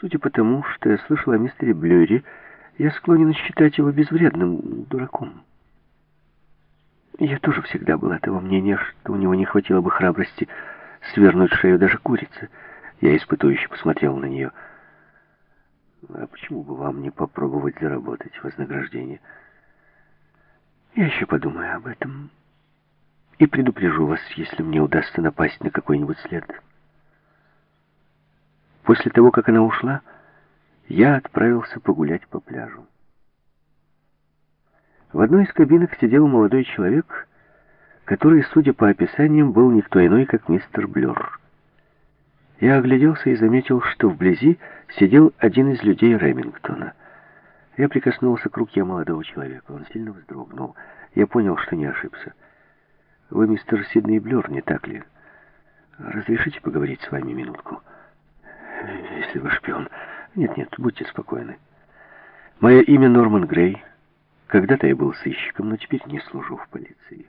Судя по тому, что я слышал о мистере Блюре, я склонен считать его безвредным дураком. Я тоже всегда была того мнения, что у него не хватило бы храбрости свернуть шею даже курицы. Я испытующе посмотрел на нее. А почему бы вам не попробовать заработать вознаграждение? Я еще подумаю об этом и предупрежу вас, если мне удастся напасть на какой-нибудь след. После того, как она ушла, я отправился погулять по пляжу. В одной из кабинок сидел молодой человек, который, судя по описаниям, был никто иной, как мистер Блюр. Я огляделся и заметил, что вблизи сидел один из людей Ремингтона. Я прикоснулся к руке молодого человека. Он сильно вздрогнул. Я понял, что не ошибся. «Вы мистер Сидней Блюр, не так ли? Разрешите поговорить с вами минутку?» «Если вы шпион...» «Нет-нет, будьте спокойны. Мое имя Норман Грей». Когда-то я был сыщиком, но теперь не служу в полиции.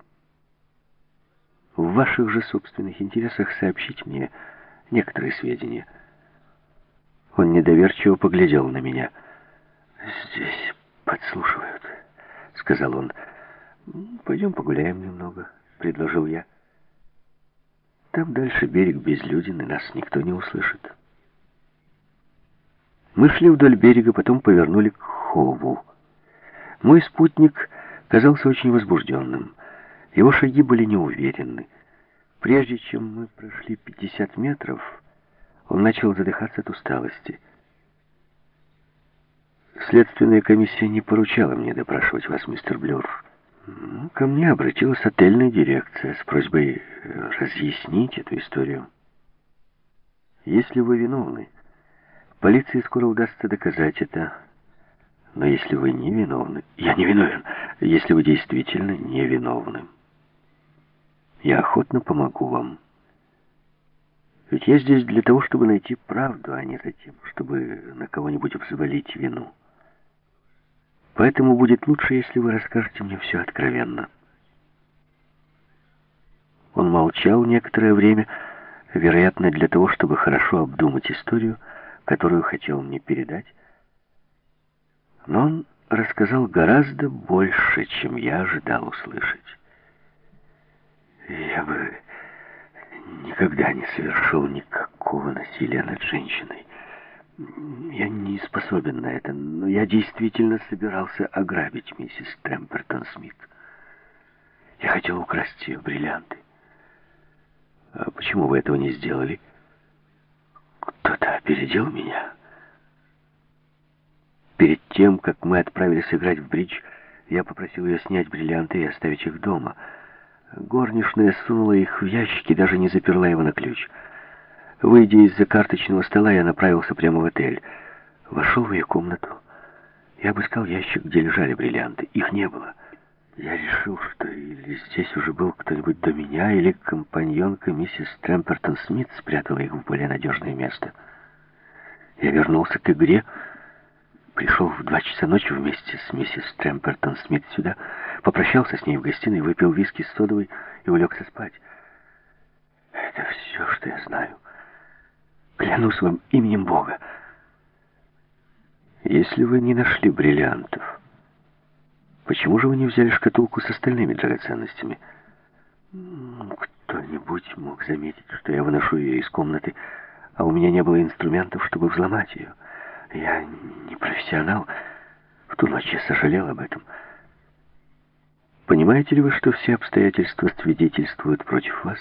В ваших же собственных интересах сообщить мне некоторые сведения. Он недоверчиво поглядел на меня. «Здесь подслушивают», — сказал он. «Пойдем погуляем немного», — предложил я. «Там дальше берег безлюден, и нас никто не услышит». Мы шли вдоль берега, потом повернули к Хову. Мой спутник казался очень возбужденным. Его шаги были неуверенны. Прежде чем мы прошли 50 метров, он начал задыхаться от усталости. Следственная комиссия не поручала мне допрашивать вас, мистер Блюр. Ну, ко мне обратилась отельная дирекция с просьбой разъяснить эту историю. Если вы виновны, полиции скоро удастся доказать это, но если вы не виновны... Я не виновен. Если вы действительно не виновны. Я охотно помогу вам. Ведь я здесь для того, чтобы найти правду, а не за тем, чтобы на кого-нибудь взвалить вину. Поэтому будет лучше, если вы расскажете мне все откровенно. Он молчал некоторое время, вероятно, для того, чтобы хорошо обдумать историю, которую хотел мне передать, но он рассказал гораздо больше, чем я ожидал услышать. Я бы никогда не совершил никакого насилия над женщиной. Я не способен на это, но я действительно собирался ограбить миссис Темпертон Смит. Я хотел украсть ее бриллианты. А почему вы этого не сделали? Опередил меня. Перед тем, как мы отправились играть в бридж, я попросил ее снять бриллианты и оставить их дома. Горничная сунула их в ящики, даже не заперла его на ключ. Выйдя из-за карточного стола, я направился прямо в отель. Вошел в ее комнату. Я обыскал ящик, где лежали бриллианты. Их не было. Я решил, что или здесь уже был кто-нибудь до меня, или компаньонка миссис Трэмпертон Смит спрятала их в более надежное место. Я вернулся к игре, Пришел в два часа ночи вместе с миссис Трэмпертон Смит сюда, попрощался с ней в гостиной, выпил виски с содовой и улегся спать. Это все, что я знаю. Клянусь вам именем Бога. Если вы не нашли бриллиантов, почему же вы не взяли шкатулку с остальными драгоценностями? Кто-нибудь мог заметить, что я выношу ее из комнаты, а у меня не было инструментов, чтобы взломать ее. Я не профессионал. В ту ночь я сожалел об этом. Понимаете ли вы, что все обстоятельства свидетельствуют против вас?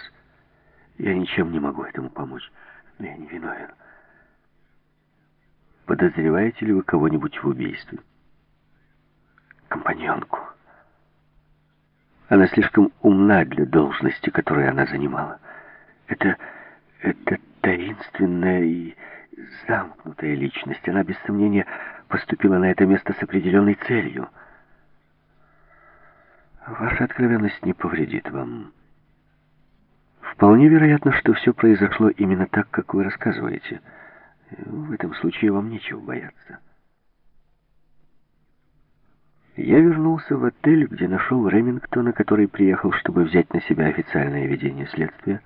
Я ничем не могу этому помочь, я не виновен. Подозреваете ли вы кого-нибудь в убийстве? Компаньонку. Она слишком умна для должности, которую она занимала. Это, это таинственная и замкнутая личность. Она, без сомнения, поступила на это место с определенной целью. Ваша откровенность не повредит вам. Вполне вероятно, что все произошло именно так, как вы рассказываете. В этом случае вам нечего бояться. Я вернулся в отель, где нашел Ремингтона, который приехал, чтобы взять на себя официальное ведение следствия.